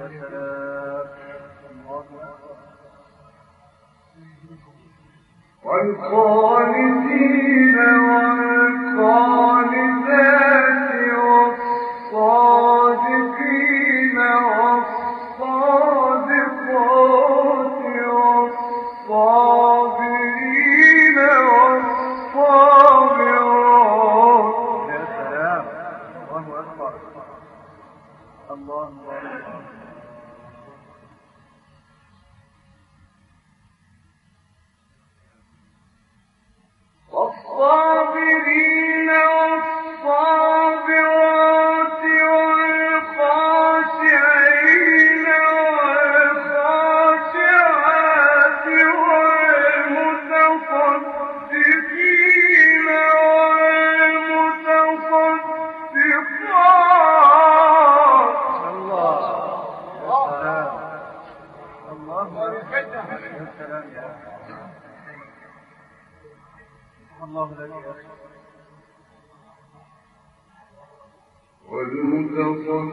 وسلام والقانتين والقانتات والصادقين والصادقات والصابرين والصابرات. يا سلام. الله أكبر. الله أكبر.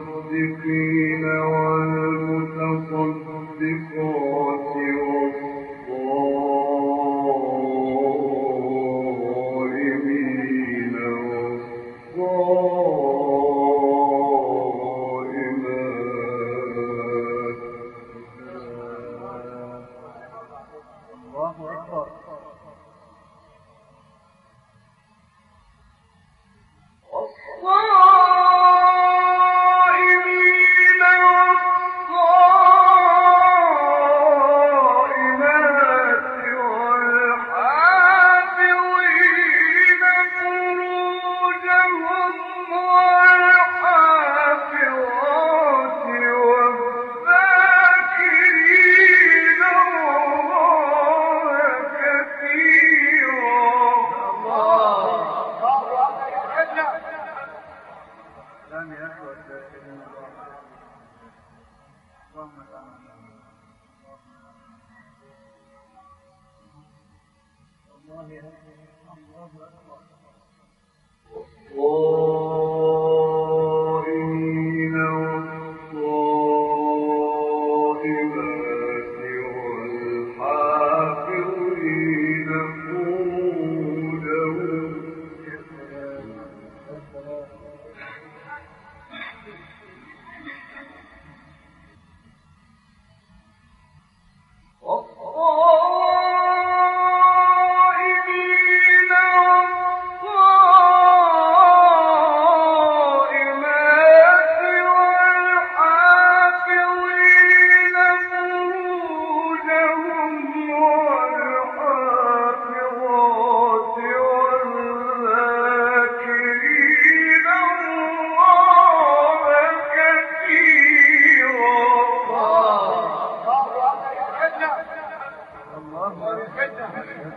والمتصدقين والمتصدقون الله أكبر. الله أكبر الله أكبر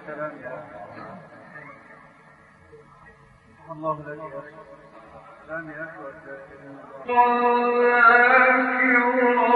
السلام الله الذي لم يكن الله